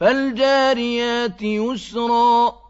فَالْجَارِيَاتِ يُسْرًا